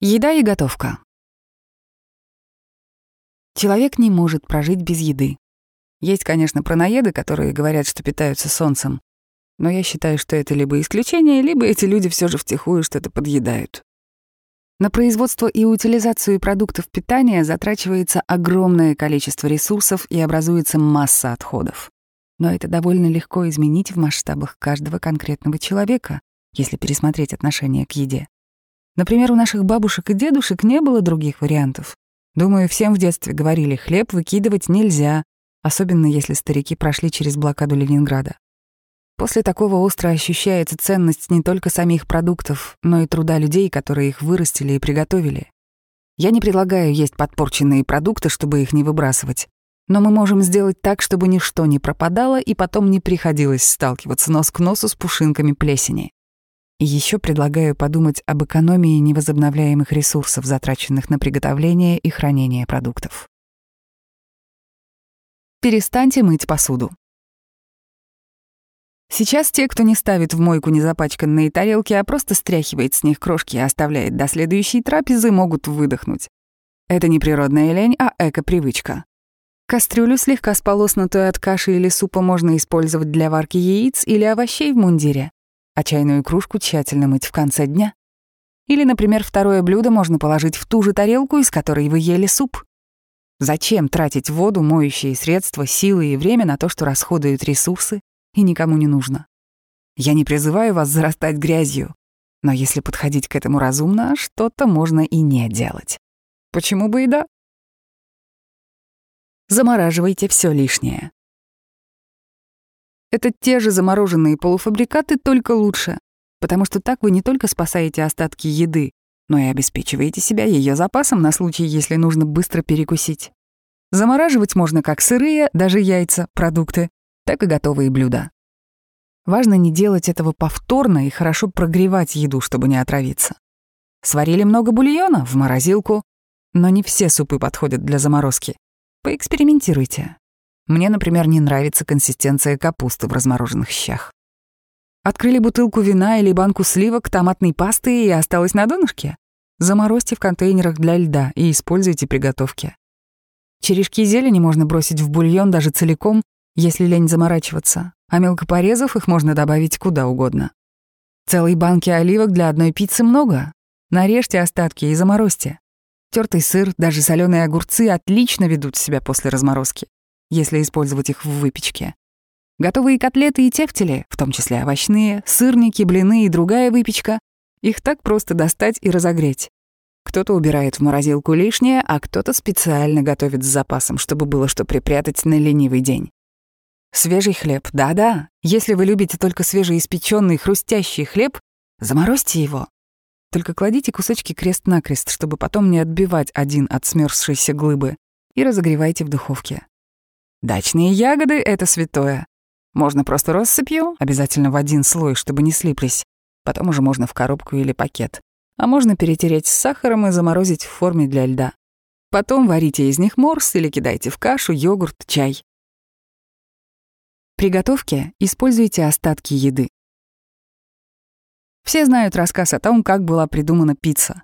Еда и готовка. Человек не может прожить без еды. Есть, конечно, праноеды, которые говорят, что питаются солнцем, но я считаю, что это либо исключение, либо эти люди все же втихую что-то подъедают. На производство и утилизацию продуктов питания затрачивается огромное количество ресурсов и образуется масса отходов. Например, у наших бабушек и дедушек не было других вариантов. Думаю, всем в детстве говорили, хлеб выкидывать нельзя, особенно если старики прошли через блокаду Ленинграда. После такого остро ощущается ценность не только самих продуктов, но и труда людей, которые их вырастили и приготовили. Я не предлагаю есть подпорченные продукты, чтобы их не выбрасывать. Но мы можем сделать так, чтобы ничто не пропадало и потом не приходилось сталкиваться нос к носу с пушинками плесени. И еще предлагаю подумать об экономии невозобновляемых ресурсов, затраченных на приготовление и хранение продуктов. Перестаньте мыть посуду. Сейчас те, кто не ставит в мойку незапачканные тарелки, а просто стряхивает с них крошки и оставляет до следующей трапезы, могут выдохнуть. Это не природная лень, а эко-привычка. Кастрюлю, слегка сполоснутую от каши или супа, можно использовать для варки яиц или овощей в мундире а чайную кружку тщательно мыть в конце дня. Или, например, второе блюдо можно положить в ту же тарелку, из которой вы ели суп. Зачем тратить воду, моющие средства, силы и время на то, что расходуют ресурсы и никому не нужно? Я не призываю вас зарастать грязью, но если подходить к этому разумно, что-то можно и не делать. Почему бы и да? Замораживайте все лишнее. Это те же замороженные полуфабрикаты, только лучше. Потому что так вы не только спасаете остатки еды, но и обеспечиваете себя ее запасом на случай, если нужно быстро перекусить. Замораживать можно как сырые, даже яйца, продукты, так и готовые блюда. Важно не делать этого повторно и хорошо прогревать еду, чтобы не отравиться. Сварили много бульона — в морозилку. Но не все супы подходят для заморозки. Поэкспериментируйте. Мне, например, не нравится консистенция капусты в размороженных щах. Открыли бутылку вина или банку сливок, томатной пасты и осталось на донышке? Заморозьте в контейнерах для льда и используйте приготовки. Черешки зелени можно бросить в бульон даже целиком, если лень заморачиваться, а мелко порезав, их можно добавить куда угодно. Целой банки оливок для одной пиццы много. Нарежьте остатки и заморозьте. Тертый сыр, даже соленые огурцы отлично ведут себя после разморозки если использовать их в выпечке. Готовые котлеты и тефтели, в том числе овощные, сырники, блины и другая выпечка, их так просто достать и разогреть. Кто-то убирает в морозилку лишнее, а кто-то специально готовит с запасом, чтобы было что припрятать на ленивый день. Свежий хлеб, да-да. Если вы любите только свежеиспеченный хрустящий хлеб, заморозьте его. Только кладите кусочки крест-накрест, чтобы потом не отбивать один от смерзшейся глыбы, и разогревайте в духовке. Дачные ягоды — это святое. Можно просто россыпью, обязательно в один слой, чтобы не слиплись. Потом уже можно в коробку или пакет. А можно перетереть с сахаром и заморозить в форме для льда. Потом варите из них морс или кидайте в кашу, йогурт, чай. При используйте остатки еды. Все знают рассказ о том, как была придумана пицца.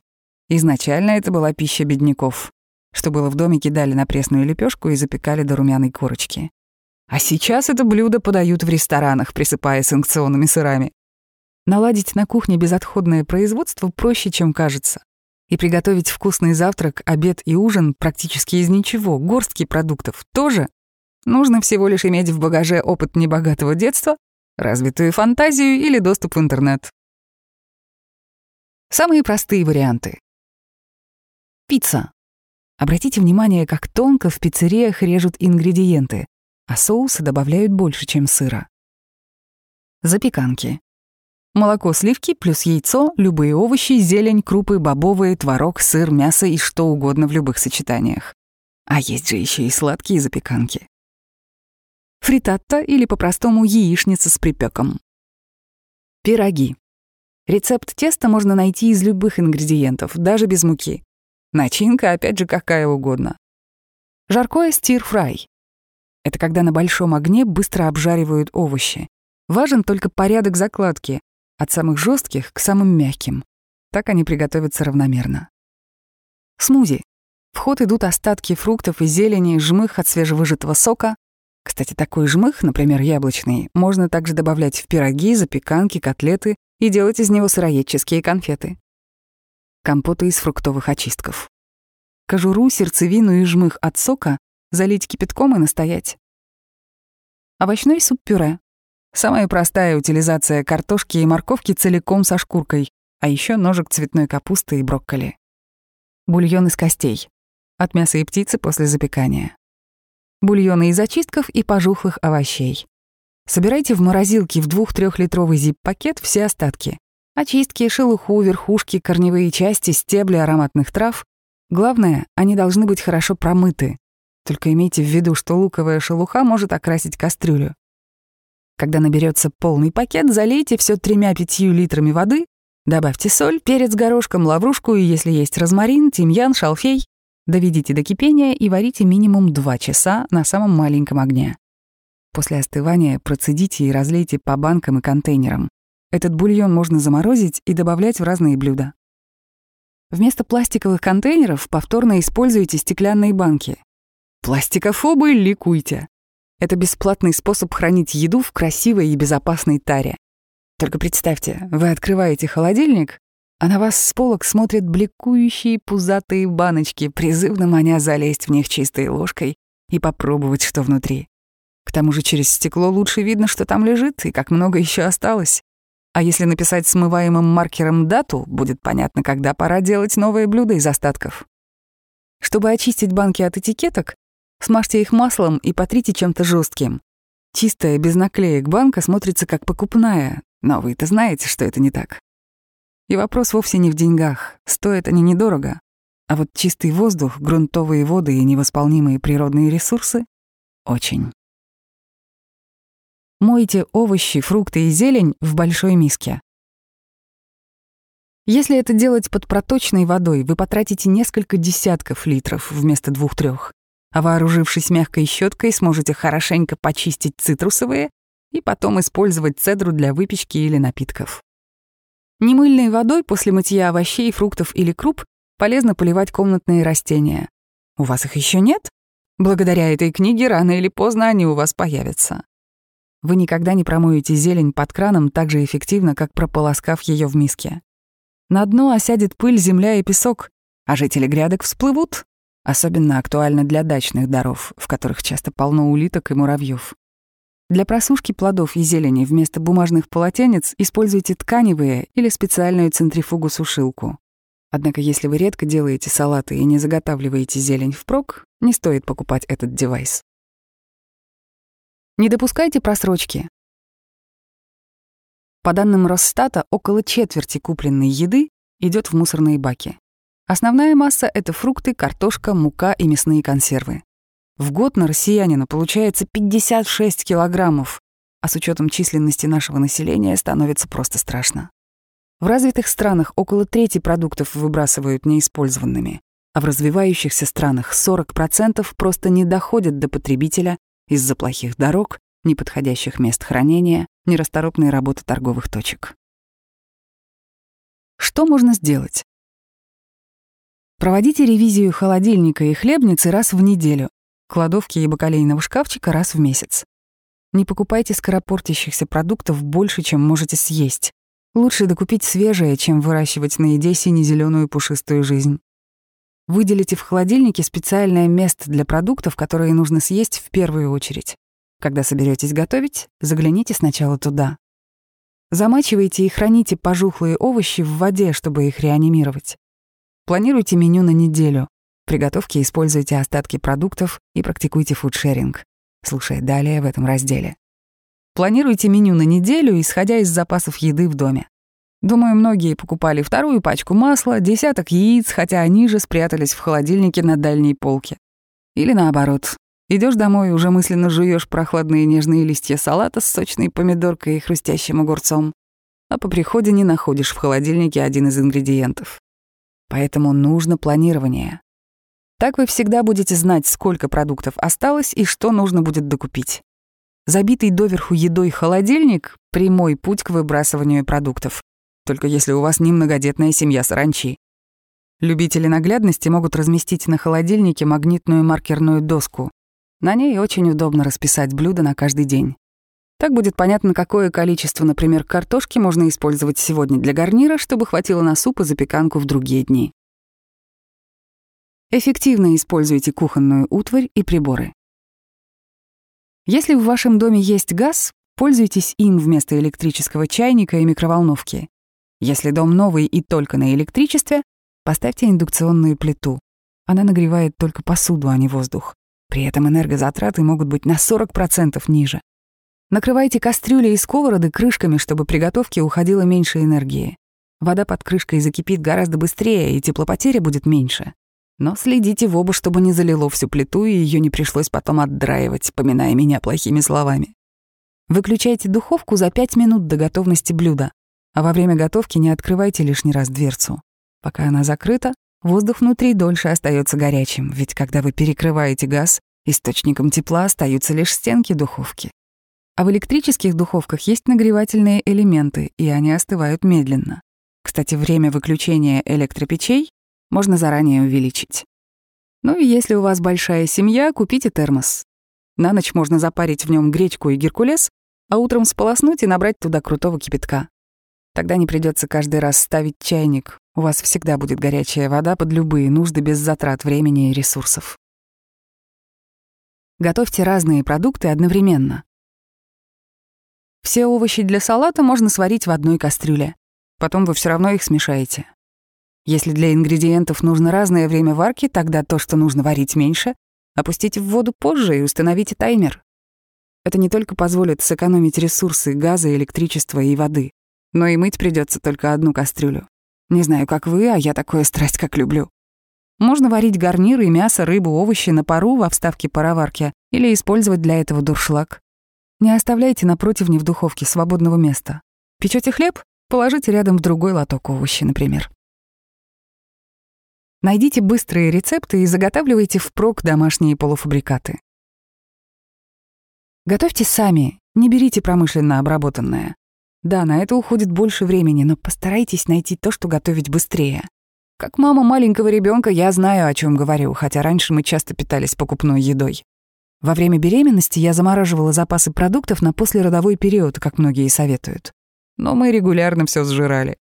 Изначально это была пища бедняков что было в доме кидали на пресную лепешку и запекали до румяной корочки. А сейчас это блюдо подают в ресторанах, присыпая санкционными сырами. Наладить на кухне безотходное производство проще, чем кажется. И приготовить вкусный завтрак, обед и ужин практически из ничего, горстки продуктов тоже. Нужно всего лишь иметь в багаже опыт небогатого детства, развитую фантазию или доступ в интернет. Самые простые варианты. Пицца. Обратите внимание, как тонко в пиццериях режут ингредиенты, а соусы добавляют больше, чем сыра. Запеканки. Молоко, сливки плюс яйцо, любые овощи, зелень, крупы, бобовые, творог, сыр, мясо и что угодно в любых сочетаниях. А есть же еще и сладкие запеканки. Фритатта или по-простому яичница с припеком. Пироги. Рецепт теста можно найти из любых ингредиентов, даже без муки. Начинка, опять же, какая угодно. Жаркое стир-фрай. Это когда на большом огне быстро обжаривают овощи. Важен только порядок закладки, от самых жестких к самым мягким. Так они приготовятся равномерно. Смузи. В ход идут остатки фруктов и зелени, жмых от свежевыжатого сока. Кстати, такой жмых, например, яблочный, можно также добавлять в пироги, запеканки, котлеты и делать из него сыроедческие конфеты компота из фруктовых очистков. Кожуру, сердцевину и жмых от сока залить кипятком и настоять. Овощной суп-пюре. Самая простая утилизация картошки и морковки целиком со шкуркой, а еще ножик цветной капусты и брокколи. Бульон из костей. От мяса и птицы после запекания. Бульоны из очистков и пожухлых овощей. Собирайте в морозилке в 2-3-литровый зип-пакет все остатки. Очистки, шелуху, верхушки, корневые части, стебли ароматных трав. Главное, они должны быть хорошо промыты. Только имейте в виду, что луковая шелуха может окрасить кастрюлю. Когда наберется полный пакет, залейте все тремя-пятью литрами воды, добавьте соль, перец горошком, лаврушку и, если есть розмарин, тимьян, шалфей, доведите до кипения и варите минимум 2 часа на самом маленьком огне. После остывания процедите и разлейте по банкам и контейнерам. Этот бульон можно заморозить и добавлять в разные блюда. Вместо пластиковых контейнеров повторно используйте стеклянные банки. Пластикофобы ликуйте. Это бесплатный способ хранить еду в красивой и безопасной таре. Только представьте, вы открываете холодильник, а на вас с полок смотрят бликующие пузатые баночки, призывно маня залезть в них чистой ложкой и попробовать, что внутри. К тому же через стекло лучше видно, что там лежит и как много еще осталось. А если написать смываемым маркером дату, будет понятно, когда пора делать новые блюда из остатков. Чтобы очистить банки от этикеток, смажьте их маслом и потрите чем-то жестким. Чистая, без наклеек банка смотрится как покупная, но вы-то знаете, что это не так. И вопрос вовсе не в деньгах, стоят они недорого. А вот чистый воздух, грунтовые воды и невосполнимые природные ресурсы — очень. Мойте овощи, фрукты и зелень в большой миске. Если это делать под проточной водой, вы потратите несколько десятков литров вместо двух-трех, а вооружившись мягкой щеткой, сможете хорошенько почистить цитрусовые и потом использовать цедру для выпечки или напитков. Немыльной водой после мытья овощей, фруктов или круп полезно поливать комнатные растения. У вас их еще нет? Благодаря этой книге рано или поздно они у вас появятся. Вы никогда не промоете зелень под краном так же эффективно, как прополоскав ее в миске. На дно осядет пыль, земля и песок, а жители грядок всплывут. Особенно актуально для дачных даров, в которых часто полно улиток и муравьев. Для просушки плодов и зелени вместо бумажных полотенец используйте тканевые или специальную центрифугу-сушилку. Однако если вы редко делаете салаты и не заготавливаете зелень впрок, не стоит покупать этот девайс. Не допускайте просрочки. По данным Росстата, около четверти купленной еды идет в мусорные баки. Основная масса — это фрукты, картошка, мука и мясные консервы. В год на россиянина получается 56 килограммов, а с учетом численности нашего населения становится просто страшно. В развитых странах около трети продуктов выбрасывают неиспользованными, а в развивающихся странах 40% просто не доходят до потребителя из-за плохих дорог, неподходящих мест хранения, нерасторопной работы торговых точек. Что можно сделать? Проводите ревизию холодильника и хлебницы раз в неделю, кладовки и бакалейного шкафчика раз в месяц. Не покупайте скоропортящихся продуктов больше, чем можете съесть. Лучше докупить свежее, чем выращивать на еде сине-зеленую пушистую жизнь выделите в холодильнике специальное место для продуктов, которые нужно съесть в первую очередь. Когда соберетесь готовить, загляните сначала туда. Замачивайте и храните пожухлые овощи в воде, чтобы их реанимировать. Планируйте меню на неделю. При готовке используйте остатки продуктов и практикуйте фудшеринг. Слушай далее в этом разделе. Планируйте меню на неделю, исходя из запасов еды в доме. Думаю, многие покупали вторую пачку масла, десяток яиц, хотя они же спрятались в холодильнике на дальней полке. Или наоборот. Идешь домой и уже мысленно жуешь прохладные нежные листья салата с сочной помидоркой и хрустящим огурцом, а по приходе не находишь в холодильнике один из ингредиентов. Поэтому нужно планирование. Так вы всегда будете знать, сколько продуктов осталось и что нужно будет докупить. Забитый доверху едой холодильник — прямой путь к выбрасыванию продуктов только если у вас не многодетная семья с ранчи. Любители наглядности могут разместить на холодильнике магнитную маркерную доску. На ней очень удобно расписать блюда на каждый день. Так будет понятно, какое количество, например, картошки можно использовать сегодня для гарнира, чтобы хватило на суп и запеканку в другие дни. Эффективно используйте кухонную утварь и приборы. Если в вашем доме есть газ, пользуйтесь им вместо электрического чайника и микроволновки. Если дом новый и только на электричестве, поставьте индукционную плиту. Она нагревает только посуду, а не воздух. При этом энергозатраты могут быть на 40% ниже. Накрывайте кастрюли и сковороды крышками, чтобы приготовке уходило меньше энергии. Вода под крышкой закипит гораздо быстрее, и теплопотеря будет меньше. Но следите в оба, чтобы не залило всю плиту, и ее не пришлось потом отдраивать, поминая меня плохими словами. Выключайте духовку за 5 минут до готовности блюда. а во время готовки не открывайте лишний раз дверцу. Пока она закрыта, воздух внутри дольше остается горячим, ведь когда вы перекрываете газ, источником тепла остаются лишь стенки духовки. А в электрических духовках есть нагревательные элементы, и они остывают медленно. Кстати, время выключения электропечей можно заранее увеличить. Ну и если у вас большая семья, купите термос. На ночь можно запарить в нем гречку и геркулес, а утром сполоснуть и набрать туда крутого кипятка. Тогда не придется каждый раз ставить чайник. У вас всегда будет горячая вода под любые нужды без затрат времени и ресурсов. Готовьте разные продукты одновременно. Все овощи для салата можно сварить в одной кастрюле. Потом вы все равно их смешаете. Если для ингредиентов нужно разное время варки, тогда то, что нужно варить меньше, опустите в воду позже и установите таймер. Это не только позволит сэкономить ресурсы газа, электричества и воды, но и мыть придется только одну кастрюлю. Не знаю, как вы, а я такую страсть как люблю. Можно варить гарниры, мясо, рыбу, овощи на пару во вставке пароварки или использовать для этого дуршлаг. Не оставляйте на противне в духовке свободного места. Печете хлеб? Положите рядом в другой лоток овощи, например. Найдите быстрые рецепты и заготавливайте впрок домашние полуфабрикаты. Готовьте сами, не берите промышленно обработанное. Да, на это уходит больше времени, но постарайтесь найти то, что готовить быстрее. Как мама маленького ребенка, я знаю, о чем говорю, хотя раньше мы часто питались покупной едой. Во время беременности я замораживала запасы продуктов на послеродовой период, как многие советуют. Но мы регулярно все сжирали.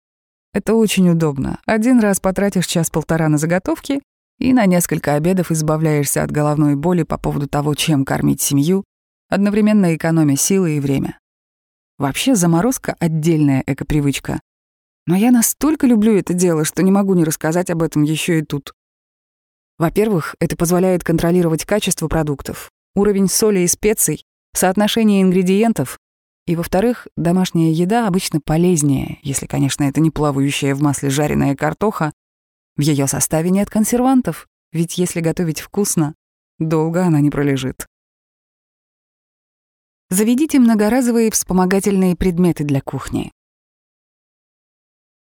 Это очень удобно. Один раз потратишь час-полтора на заготовки и на несколько обедов избавляешься от головной боли по поводу того, чем кормить семью, одновременно экономя силы и время. Вообще заморозка — отдельная эко-привычка. Но я настолько люблю это дело, что не могу не рассказать об этом еще и тут. Во-первых, это позволяет контролировать качество продуктов, уровень соли и специй, соотношение ингредиентов. И, во-вторых, домашняя еда обычно полезнее, если, конечно, это не плавающая в масле жареная картоха. В ее составе нет консервантов, ведь если готовить вкусно, долго она не пролежит. Заведите многоразовые вспомогательные предметы для кухни.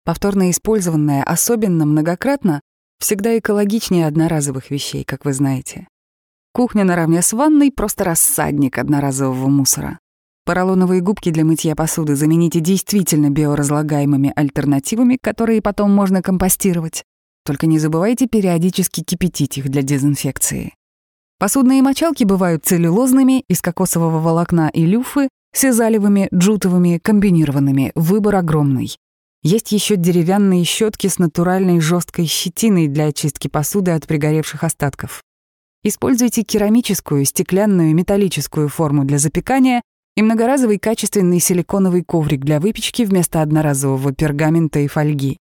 Повторно использованное, особенно многократно, всегда экологичнее одноразовых вещей, как вы знаете. Кухня наравне с ванной — просто рассадник одноразового мусора. Поролоновые губки для мытья посуды замените действительно биоразлагаемыми альтернативами, которые потом можно компостировать. Только не забывайте периодически кипятить их для дезинфекции. Посудные мочалки бывают целлюлозными, из кокосового волокна и люфы, сизалевыми, джутовыми, комбинированными. Выбор огромный. Есть еще деревянные щетки с натуральной жесткой щетиной для очистки посуды от пригоревших остатков. Используйте керамическую, стеклянную, металлическую форму для запекания и многоразовый качественный силиконовый коврик для выпечки вместо одноразового пергамента и фольги.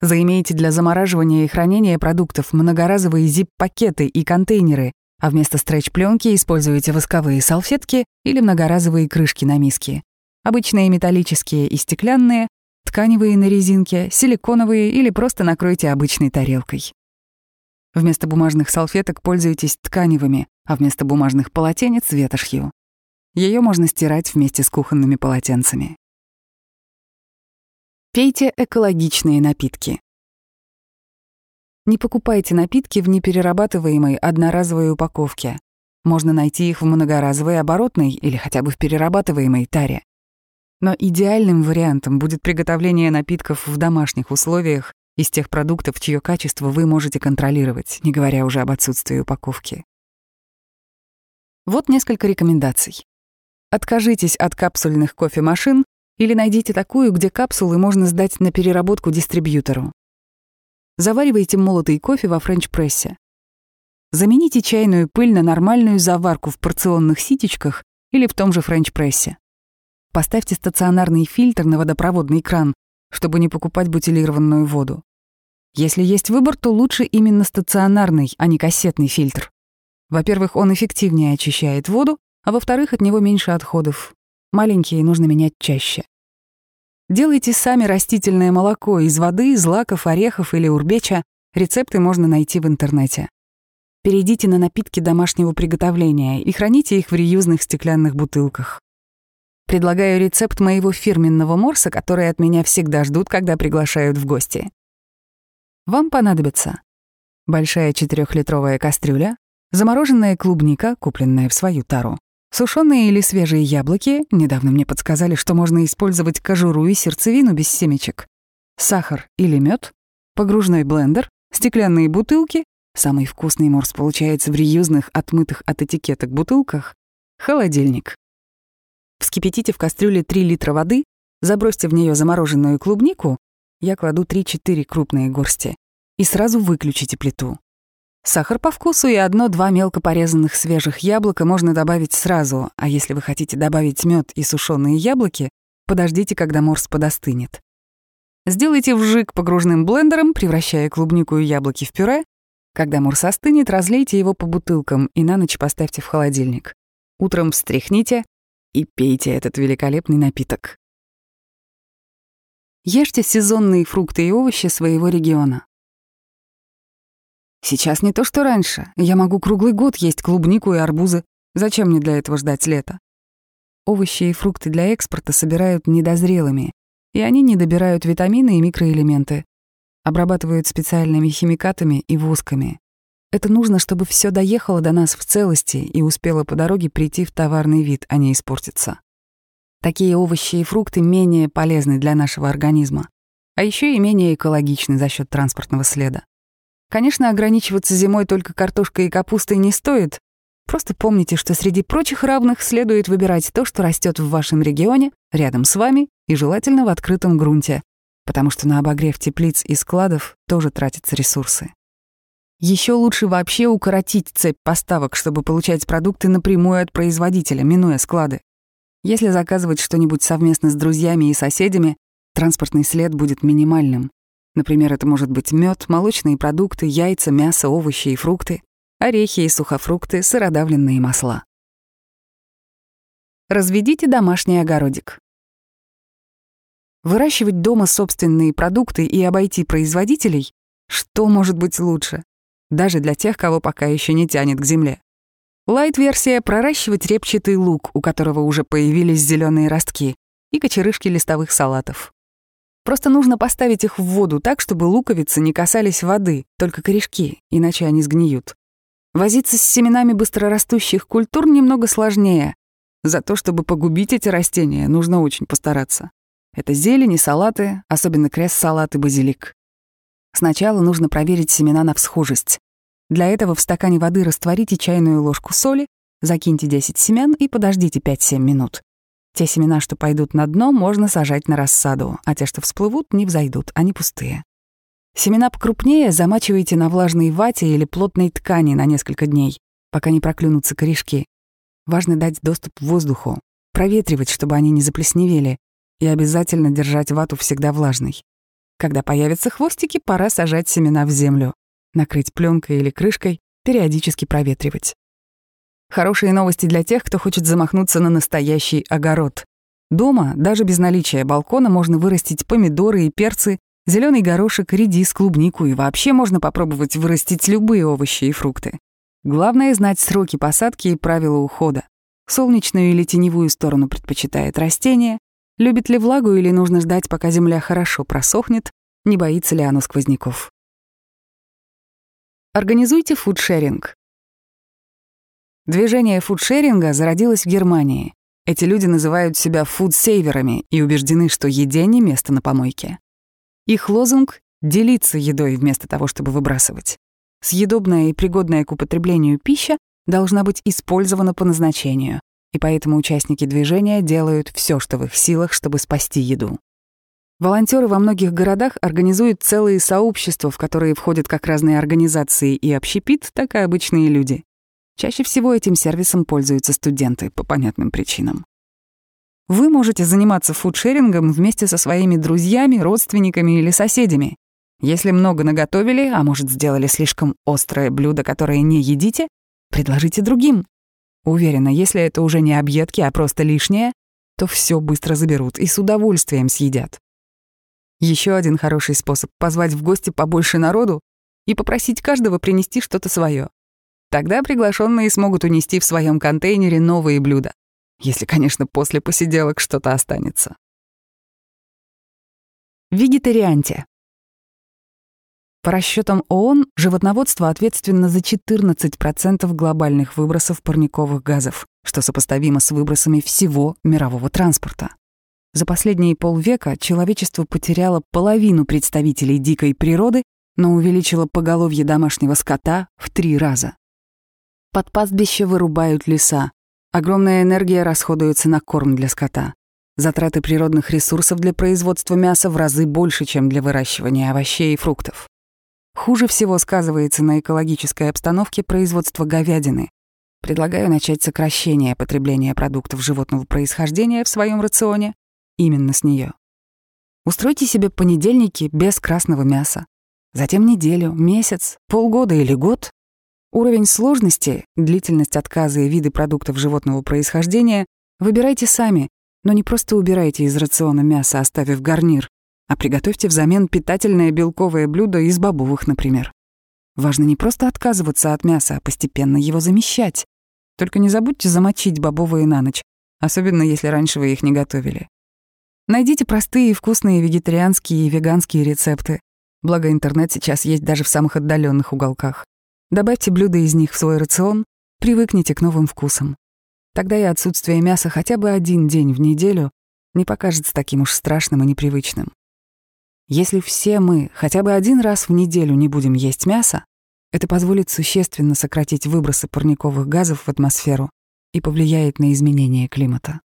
Заимейте для замораживания и хранения продуктов многоразовые zip пакеты и контейнеры, а вместо стретч-пленки используете восковые салфетки или многоразовые крышки на миске. Обычные металлические и стеклянные, тканевые на резинке, силиконовые или просто накройте обычной тарелкой. Вместо бумажных салфеток пользуйтесь тканевыми, а вместо бумажных полотенец — ветошью. Ее можно стирать вместе с кухонными полотенцами. Пейте экологичные напитки. Не покупайте напитки в неперерабатываемой одноразовой упаковке. Можно найти их в многоразовой оборотной или хотя бы в перерабатываемой таре. Но идеальным вариантом будет приготовление напитков в домашних условиях из тех продуктов, чье качество вы можете контролировать, не говоря уже об отсутствии упаковки. Вот несколько рекомендаций. Откажитесь от капсульных кофемашин или найдите такую, где капсулы можно сдать на переработку дистрибьютору. Заваривайте молотый кофе во френч-прессе. Замените чайную пыль на нормальную заварку в порционных ситечках или в том же френч-прессе. Поставьте стационарный фильтр на водопроводный кран, чтобы не покупать бутилированную воду. Если есть выбор, то лучше именно стационарный, а не кассетный фильтр. Во-первых, он эффективнее очищает воду, а во-вторых, от него меньше отходов. Маленькие нужно менять чаще. Делайте сами растительное молоко из воды, из лаков, орехов или урбеча. Рецепты можно найти в интернете. Перейдите на напитки домашнего приготовления и храните их в реюзных стеклянных бутылках. Предлагаю рецепт моего фирменного морса, который от меня всегда ждут, когда приглашают в гости. Вам понадобится большая четырехлитровая кастрюля, замороженная клубника, купленная в свою тару, Сушеные или свежие яблоки, недавно мне подсказали, что можно использовать кожуру и сердцевину без семечек, сахар или мед, погружной блендер, стеклянные бутылки, самый вкусный морс получается в реюзных, отмытых от этикеток бутылках, холодильник. Вскипятите в кастрюле 3 литра воды, забросьте в нее замороженную клубнику, я кладу 3-4 крупные горсти, и сразу выключите плиту. Сахар по вкусу и одно-два мелко порезанных свежих яблока можно добавить сразу, а если вы хотите добавить мед и сушеные яблоки, подождите, когда морс подостынет. Сделайте вжик погружным блендером, превращая клубнику и яблоки в пюре. Когда морс остынет, разлейте его по бутылкам и на ночь поставьте в холодильник. Утром встряхните и пейте этот великолепный напиток. Ешьте сезонные фрукты и овощи своего региона. Сейчас не то, что раньше. Я могу круглый год есть клубнику и арбузы. Зачем мне для этого ждать лета? Овощи и фрукты для экспорта собирают недозрелыми, и они не добирают витамины и микроэлементы. Обрабатывают специальными химикатами и восками. Это нужно, чтобы все доехало до нас в целости и успело по дороге прийти в товарный вид, а не испортиться. Такие овощи и фрукты менее полезны для нашего организма, а еще и менее экологичны за счет транспортного следа. Конечно, ограничиваться зимой только картошкой и капустой не стоит. Просто помните, что среди прочих равных следует выбирать то, что растет в вашем регионе, рядом с вами и желательно в открытом грунте, потому что на обогрев теплиц и складов тоже тратятся ресурсы. Еще лучше вообще укоротить цепь поставок, чтобы получать продукты напрямую от производителя, минуя склады. Если заказывать что-нибудь совместно с друзьями и соседями, транспортный след будет минимальным. Например, это может быть мед, молочные продукты, яйца, мясо, овощи и фрукты, орехи и сухофрукты, сыродавленные масла. Разведите домашний огородик. Выращивать дома собственные продукты и обойти производителей — что может быть лучше? Даже для тех, кого пока еще не тянет к земле. Лайт-версия — проращивать репчатый лук, у которого уже появились зеленые ростки, и кочерышки листовых салатов. Просто нужно поставить их в воду так, чтобы луковицы не касались воды, только корешки, иначе они сгниют. Возиться с семенами быстрорастущих культур немного сложнее. За то, чтобы погубить эти растения, нужно очень постараться. Это зелени, салаты, особенно кресс-салат и базилик. Сначала нужно проверить семена на всхожесть. Для этого в стакане воды растворите чайную ложку соли, закиньте 10 семян и подождите 5-7 минут. Те семена, что пойдут на дно, можно сажать на рассаду, а те, что всплывут, не взойдут, они пустые. Семена покрупнее замачивайте на влажной вате или плотной ткани на несколько дней, пока не проклюнутся корешки. Важно дать доступ воздуху, проветривать, чтобы они не заплесневели, и обязательно держать вату всегда влажной. Когда появятся хвостики, пора сажать семена в землю, накрыть пленкой или крышкой, периодически проветривать. Хорошие новости для тех, кто хочет замахнуться на настоящий огород. Дома, даже без наличия балкона, можно вырастить помидоры и перцы, зеленый горошек, редис, клубнику и вообще можно попробовать вырастить любые овощи и фрукты. Главное — знать сроки посадки и правила ухода. Солнечную или теневую сторону предпочитает растение, любит ли влагу или нужно ждать, пока земля хорошо просохнет, не боится ли оно сквозняков. Организуйте фудшеринг. Движение фудшеринга зародилось в Германии. Эти люди называют себя фудсейверами и убеждены, что еде не место на помойке. Их лозунг — делиться едой вместо того, чтобы выбрасывать. Съедобная и пригодная к употреблению пища должна быть использована по назначению, и поэтому участники движения делают все, что в их силах, чтобы спасти еду. Волонтеры во многих городах организуют целые сообщества, в которые входят как разные организации и общепит, так и обычные люди. Чаще всего этим сервисом пользуются студенты по понятным причинам. Вы можете заниматься фудшерингом вместе со своими друзьями, родственниками или соседями. Если много наготовили, а может, сделали слишком острое блюдо, которое не едите, предложите другим. Уверена, если это уже не объедки, а просто лишнее, то все быстро заберут и с удовольствием съедят. Еще один хороший способ — позвать в гости побольше народу и попросить каждого принести что-то свое. Тогда приглашенные смогут унести в своем контейнере новые блюда. Если, конечно, после посиделок что-то останется. Вегетарианте. По расчетам ООН, животноводство ответственно за 14% глобальных выбросов парниковых газов, что сопоставимо с выбросами всего мирового транспорта. За последние полвека человечество потеряло половину представителей дикой природы, но увеличило поголовье домашнего скота в три раза. Под пастбище вырубают леса. Огромная энергия расходуется на корм для скота. Затраты природных ресурсов для производства мяса в разы больше, чем для выращивания овощей и фруктов. Хуже всего сказывается на экологической обстановке производство говядины. Предлагаю начать сокращение потребления продуктов животного происхождения в своем рационе именно с нее. Устройте себе понедельники без красного мяса. Затем неделю, месяц, полгода или год Уровень сложности, длительность отказа и виды продуктов животного происхождения выбирайте сами, но не просто убирайте из рациона мясо, оставив гарнир, а приготовьте взамен питательное белковое блюдо из бобовых, например. Важно не просто отказываться от мяса, а постепенно его замещать. Только не забудьте замочить бобовые на ночь, особенно если раньше вы их не готовили. Найдите простые и вкусные вегетарианские и веганские рецепты. Благо интернет сейчас есть даже в самых отдаленных уголках. Добавьте блюда из них в свой рацион, привыкните к новым вкусам. Тогда и отсутствие мяса хотя бы один день в неделю не покажется таким уж страшным и непривычным. Если все мы хотя бы один раз в неделю не будем есть мясо, это позволит существенно сократить выбросы парниковых газов в атмосферу и повлияет на изменение климата.